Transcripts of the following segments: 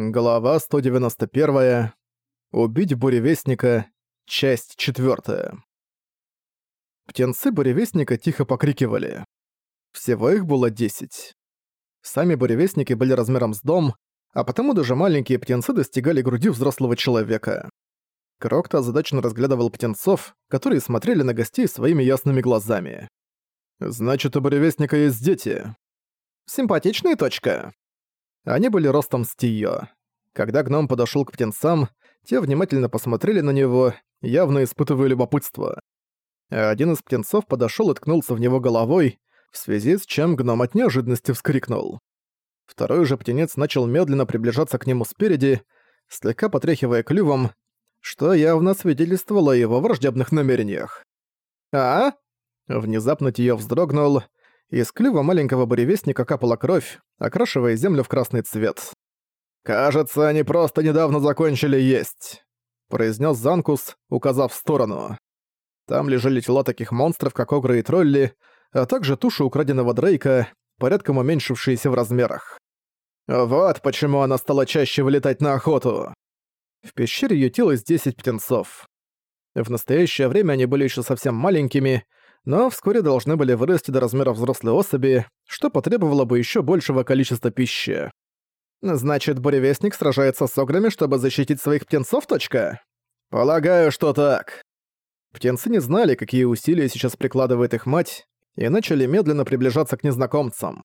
Глава 191. Убить буревестника. Часть 4. Птенцы буревестника тихо покрикивали. Всего их было 10. Сами буревестники были размером с дом, а потому даже маленькие птенцы достигали груди взрослого человека. Крокто озадаченно разглядывал птенцов, которые смотрели на гостей своими ясными глазами. «Значит, у буревестника есть дети». «Симпатичная точка», они были ростом с Тио. Когда гном подошёл к птенцам, те внимательно посмотрели на него, явно испытывая любопытство. Один из птенцов подошёл и ткнулся в него головой, в связи с чем гном от неожиданности вскрикнул. Второй же птенец начал медленно приближаться к нему спереди, слегка потряхивая клювом, что явно свидетельствовало о его враждебных намерениях. «А?» Внезапно Тио вздрогнул, из клюва маленького буревестника капала кровь, окрашивая землю в красный цвет. «Кажется, они просто недавно закончили есть», — произнес Занкус, указав в сторону. Там лежали тела таких монстров, как Огры и Тролли, а также туши украденного Дрейка, порядком уменьшившиеся в размерах. Вот почему она стала чаще вылетать на охоту. В пещере ютилось 10 птенцов. В настоящее время они были еще совсем маленькими, но вскоре должны были вырасти до размера взрослой особи, что потребовало бы еще большего количества пищи. Значит, буревестник сражается с ограми, чтобы защитить своих птенцов, точка? Полагаю, что так. Птенцы не знали, какие усилия сейчас прикладывает их мать, и начали медленно приближаться к незнакомцам.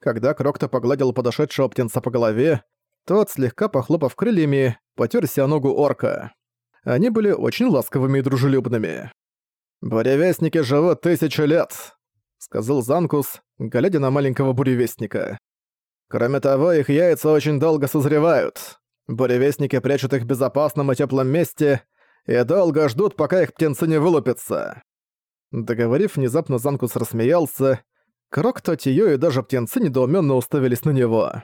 Когда Крокто погладил подошедшего птенца по голове, тот, слегка похлопав крыльями, потерся ногу орка. Они были очень ласковыми и дружелюбными. «Буревестники живут тысячу лет», — сказал Занкус, глядя на маленького буревестника. «Кроме того, их яйца очень долго созревают. Буревестники прячут их в безопасном и теплом месте и долго ждут, пока их птенцы не вылупятся». Договорив, внезапно Занкус рассмеялся. Крок, Тотиё и даже птенцы недоуменно уставились на него.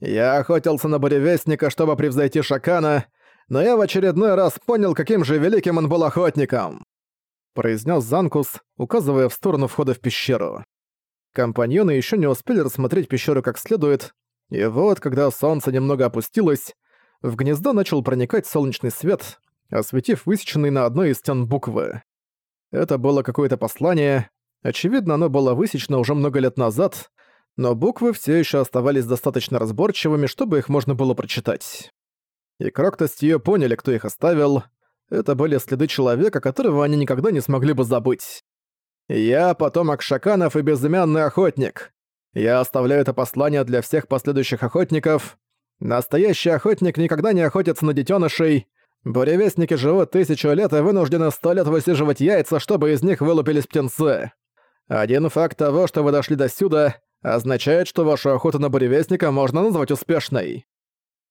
«Я охотился на буревестника, чтобы превзойти Шакана, но я в очередной раз понял, каким же великим он был охотником произнес Занкус, указывая в сторону входа в пещеру. Компаньоны еще не успели рассмотреть пещеру как следует, и вот, когда солнце немного опустилось, в гнездо начал проникать солнечный свет, осветив высеченные на одной из стен буквы. Это было какое-то послание, очевидно, оно было высечено уже много лет назад, но буквы все еще оставались достаточно разборчивыми, чтобы их можно было прочитать. И Крокто с Тио поняли, кто их оставил, это были следы человека, которого они никогда не смогли бы забыть. «Я потомок Шаканов и безымянный охотник. Я оставляю это послание для всех последующих охотников. Настоящий охотник никогда не охотится на детенышей. Буревестники живут тысячу лет и вынуждены сто лет высиживать яйца, чтобы из них вылупились птенцы. Один факт того, что вы дошли до сюда, означает, что вашу охоту на буревестника можно назвать успешной.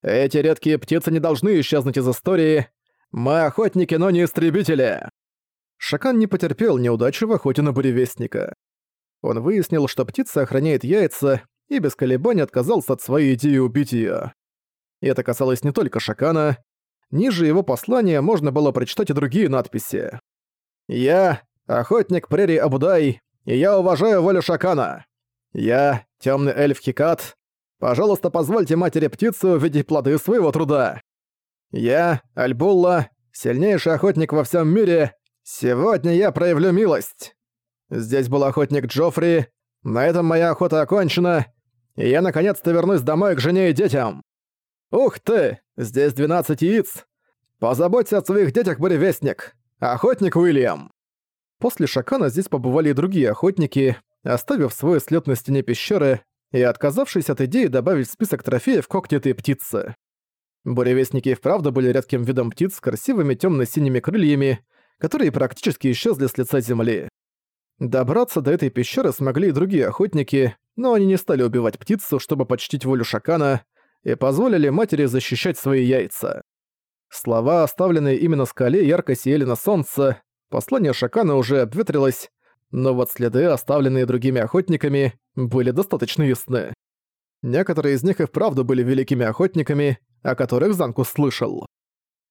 Эти редкие птицы не должны исчезнуть из истории, мы охотники, но не истребители!» Шакан не потерпел неудачи в охоте на буревестника. Он выяснил, что птица охраняет яйца, и без колебаний отказался от своей идеи убить её. И это касалось не только Шакана. Ниже его послания можно было прочитать и другие надписи. «Я — охотник прерий Абудай, и я уважаю волю Шакана. Я — тёмный эльф Хикат. Пожалуйста, позвольте матери птицы увидеть плоды своего труда. Я, Альбулла, сильнейший охотник во всем мире, сегодня я проявлю милость. Здесь был охотник Джоффри, на этом моя охота окончена, и я наконец-то вернусь домой к жене и детям. Ух ты, здесь 12 яиц. Позаботься о своих детях, буревестник. Охотник Уильям. После Шакана здесь побывали и другие охотники, оставив свой след на стене пещеры и отказавшись от идеи добавить в список трофеев когти этой птицы. Буревестники и вправду были редким видом птиц с красивыми темно-синими крыльями, которые практически исчезли с лица земли. Добраться до этой пещеры смогли и другие охотники, но они не стали убивать птицу, чтобы почтить волю Шакана, и позволили матери защищать свои яйца. Слова, оставленные именно скале, ярко сияли на солнце, послание Шакана уже обветрилось, но вот следы, оставленные другими охотниками, были достаточно ясны. Некоторые из них и вправду были великими охотниками, о которых Занкус слышал.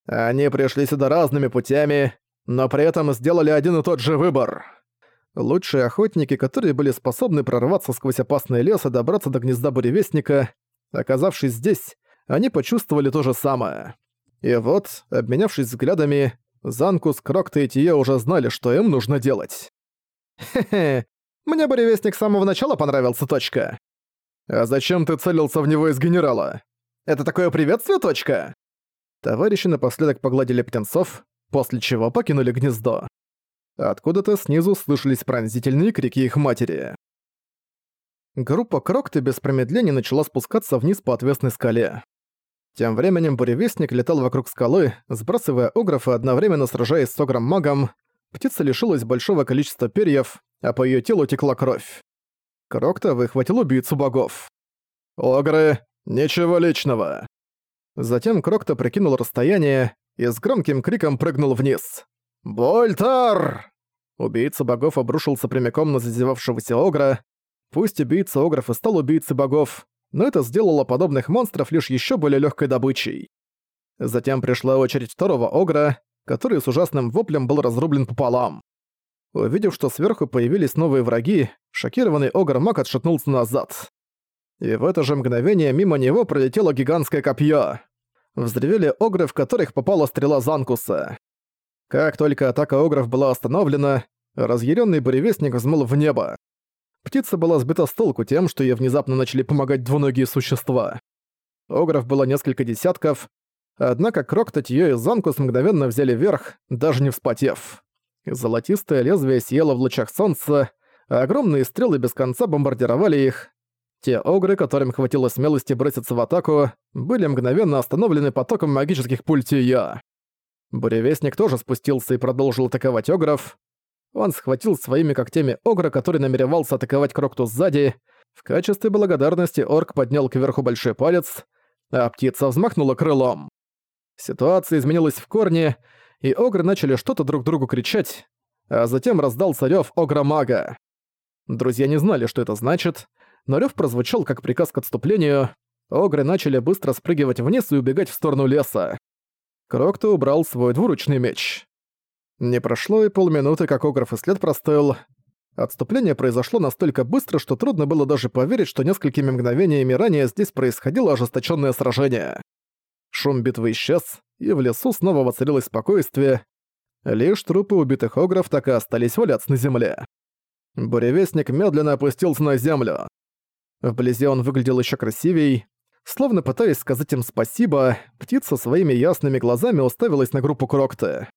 Они пришли сюда разными путями, но при этом сделали один и тот же выбор. Лучшие охотники, которые были способны прорваться сквозь опасный лес и добраться до гнезда буревестника, оказавшись здесь, они почувствовали то же самое. И вот, обменявшись взглядами, Занкус, Крокта и Тие уже знали, что им нужно делать. «Хе-хе, мне буревестник с самого начала понравился, точка». «А зачем ты целился в него из генерала? Это такое приветствие, точка?» Товарищи напоследок погладили птенцов, после чего покинули гнездо. Откуда-то снизу слышались пронзительные крики их матери. Группа Крокты без промедления начала спускаться вниз по отвесной скале. Тем временем буревестник летал вокруг скалы, сбрасывая огров и одновременно сражаясь с огром-магом. Птица лишилась большого количества перьев, а по её телу текла кровь. Крокта выхватил убийцу богов. «Огры, ничего личного!» Затем Крокта прикинул расстояние и с громким криком прыгнул вниз. «Больтар!» Убийца богов обрушился прямиком на зазевавшегося Огра. Пусть убийца Огров и стал убийцей богов, но это сделало подобных монстров лишь еще более легкой добычей. Затем пришла очередь второго Огра, который с ужасным воплем был разрублен пополам. Увидев, что сверху появились новые враги, шокированный Огр Мак отшатнулся назад. И в это же мгновение мимо него пролетело гигантское копье. Взревели Огры, в которых попала стрела Занкуса. Как только атака Огров была остановлена, разъяренный буревестник взмыл в небо. Птица была сбита с толку тем, что ей внезапно начали помогать двуногие существа. Огров было несколько десятков, однако Крок, Татьё и Занкус мгновенно взяли верх, даже не вспотев. Золотистое лезвие сияло в лучах солнца, а огромные стрелы без конца бомбардировали их. Те огры, которым хватило смелости броситься в атаку, были мгновенно остановлены потоком магических пуль Тия. Буревестник тоже спустился и продолжил атаковать огров. Он схватил своими когтями огра, который намеревался атаковать Крокту сзади. В качестве благодарности орк поднял кверху большой палец, а птица взмахнула крылом. Ситуация изменилась в корне, и огры начали что-то друг другу кричать, а затем раздался рёв огра-мага. Друзья не знали, что это значит, но рёв прозвучал как приказ к отступлению, огры начали быстро спрыгивать вниз и убегать в сторону леса. Крокто убрал свой двуручный меч. Не прошло и полминуты, как Огров и след простыл. Отступление произошло настолько быстро, что трудно было даже поверить, что несколькими мгновениями ранее здесь происходило ожесточенное сражение. Шум битвы исчез, и в лесу снова воцарилось спокойствие. Лишь трупы убитых огров так и остались валяться на земле. Буревестник медленно опустился на землю. Вблизи он выглядел еще красивей. Словно пытаясь сказать им спасибо, птица своими ясными глазами уставилась на группу Крокты.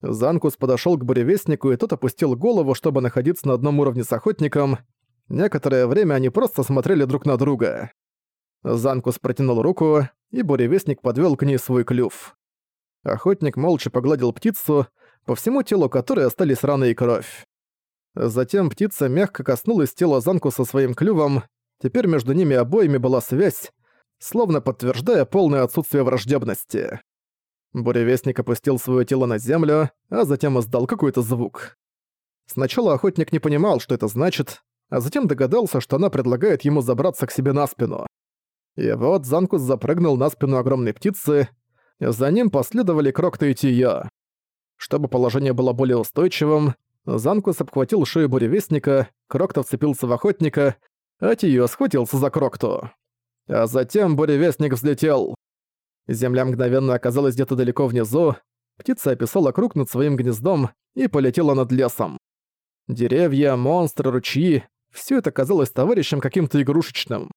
Занкус подошёл к буревестнику, и тот опустил голову, чтобы находиться на одном уровне с охотником. Некоторое время они просто смотрели друг на друга. Занкус протянул руку, и буревестник подвёл к ней свой клюв. Охотник молча погладил птицу, по всему телу которой остались раны и кровь. Затем птица мягко коснулась тела Занкуса своим клювом, теперь между ними обоими была связь, словно подтверждая полное отсутствие враждебности. Буревестник опустил свое тело на землю, а затем издал какой-то звук. Сначала охотник не понимал, что это значит, а затем догадался, что она предлагает ему забраться к себе на спину. И вот Занкус запрыгнул на спину огромной птицы, за ним последовали Крокта и Тия. Чтобы положение было более устойчивым, Занкус обхватил шею буревестника, Крокта вцепился в охотника, а Тио схватился за Крокту. А затем буревестник взлетел. Земля мгновенно оказалась где-то далеко внизу, птица описала круг над своим гнездом и полетела над лесом. Деревья, монстры, ручьи — все это казалось товарищем каким-то игрушечным.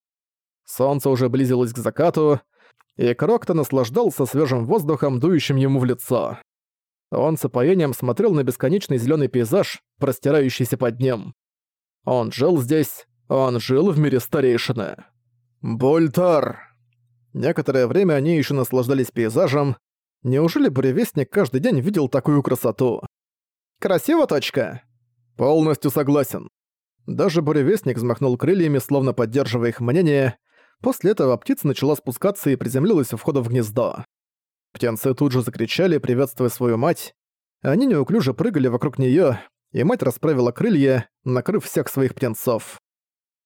Солнце уже близилось к закату, и Крокто наслаждался свежим воздухом, дующим ему в лицо. Он с опоением смотрел на бесконечный зеленый пейзаж, простирающийся под ним. Он жил здесь, он жил в мире старейшины. «Бультар!» Некоторое время они еще наслаждались пейзажем. Неужели буревестник каждый день видел такую красоту? «Красиво, точка!» «Полностью согласен». Даже буревестник взмахнул крыльями, словно поддерживая их мнение. После этого птица начала спускаться и приземлилась у входа в гнездо. Птенцы тут же закричали, приветствуя свою мать. Они неуклюже прыгали вокруг неё, и мать расправила крылья, накрыв всех своих птенцов.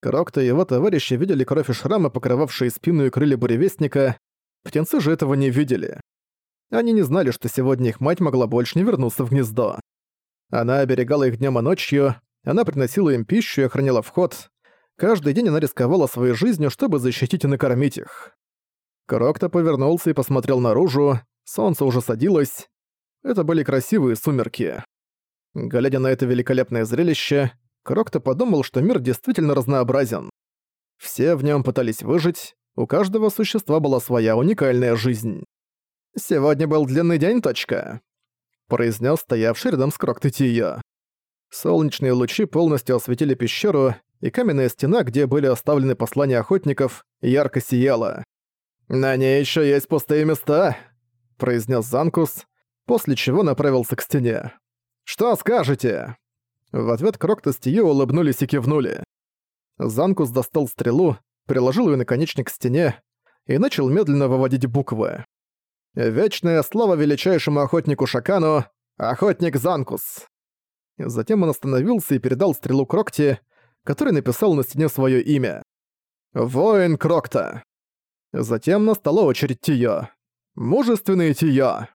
Крокто и его товарищи видели кровь и шрамы, покрывавшие спину и крылья буревестника. Птенцы же этого не видели. Они не знали, что сегодня их мать могла больше не вернуться в гнездо. Она оберегала их днем и ночью, она приносила им пищу и охраняла вход. Каждый день она рисковала своей жизнью, чтобы защитить и накормить их. Крокто повернулся и посмотрел наружу, солнце уже садилось. Это были красивые сумерки. Глядя на это великолепное зрелище, Крокто подумал, что мир действительно разнообразен. Все в нем пытались выжить, у каждого существа была своя уникальная жизнь. «Сегодня был длинный день, точка», — произнес стоявший рядом с Крокто Тия. Солнечные лучи полностью осветили пещеру, и каменная стена, где были оставлены послания охотников, ярко сияла. «На ней еще есть пустые места», — произнес Занкус, после чего направился к стене. «Что скажете?» В ответ Крокто с Тио улыбнулись и кивнули. Занкус достал стрелу, приложил ее наконечник к стене и начал медленно выводить буквы. «Вечная слава величайшему охотнику Шакану, охотник Занкус!» Затем он остановился и передал стрелу Крокте, который написал на стене свое имя. «Воин Крокта». Затем настала очередь Тио. «Мужественный Тио».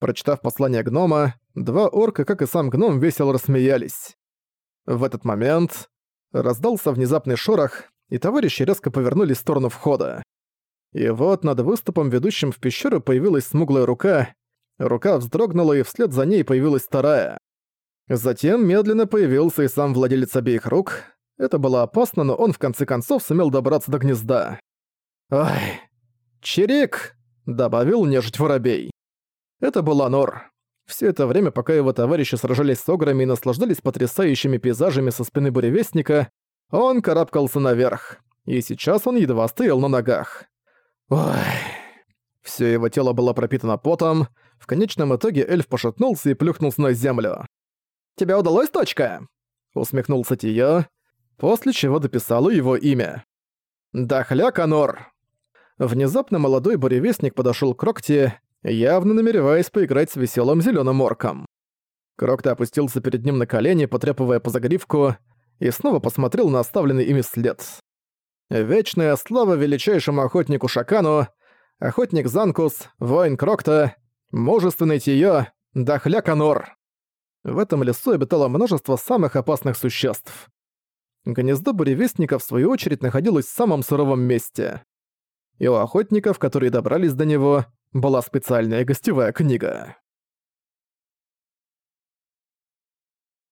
Прочитав послание гнома, два орка, как и сам гном, весело рассмеялись. В этот момент раздался внезапный шорох, и товарищи резко повернулись в сторону входа. И вот над выступом, ведущим в пещеру, появилась смуглая рука. Рука вздрогнула, и вслед за ней появилась вторая. Затем медленно появился и сам владелец обеих рук. Это было опасно, но он в конце концов сумел добраться до гнезда. «Ой, чирик!» — добавил нежить воробей. Это был Анор. Все это время, пока его товарищи сражались с ограми и наслаждались потрясающими пейзажами со спины буревестника, он карабкался наверх. И сейчас он едва стоял на ногах. Ой. Всё его тело было пропитано потом. В конечном итоге эльф пошатнулся и плюхнулся на землю. «Тебе удалось, точка?» Усмехнулся Тия, после чего дописал его имя. «Дахля Канор». Внезапно молодой буревестник подошёл к Рокте, явно намереваясь поиграть с весёлым зелёным орком. Крокта опустился перед ним на колени, потряпывая по загривку, и снова посмотрел на оставленный ими след. Вечная слава величайшему охотнику Шакану, охотник Занкус, воин Крокта, мужественный Тиё, Дахля Канор. В этом лесу обитало множество самых опасных существ. Гнездо буревестника, в свою очередь, находилось в самом суровом месте. И у охотников, которые добрались до него, была специальная гостевая книга.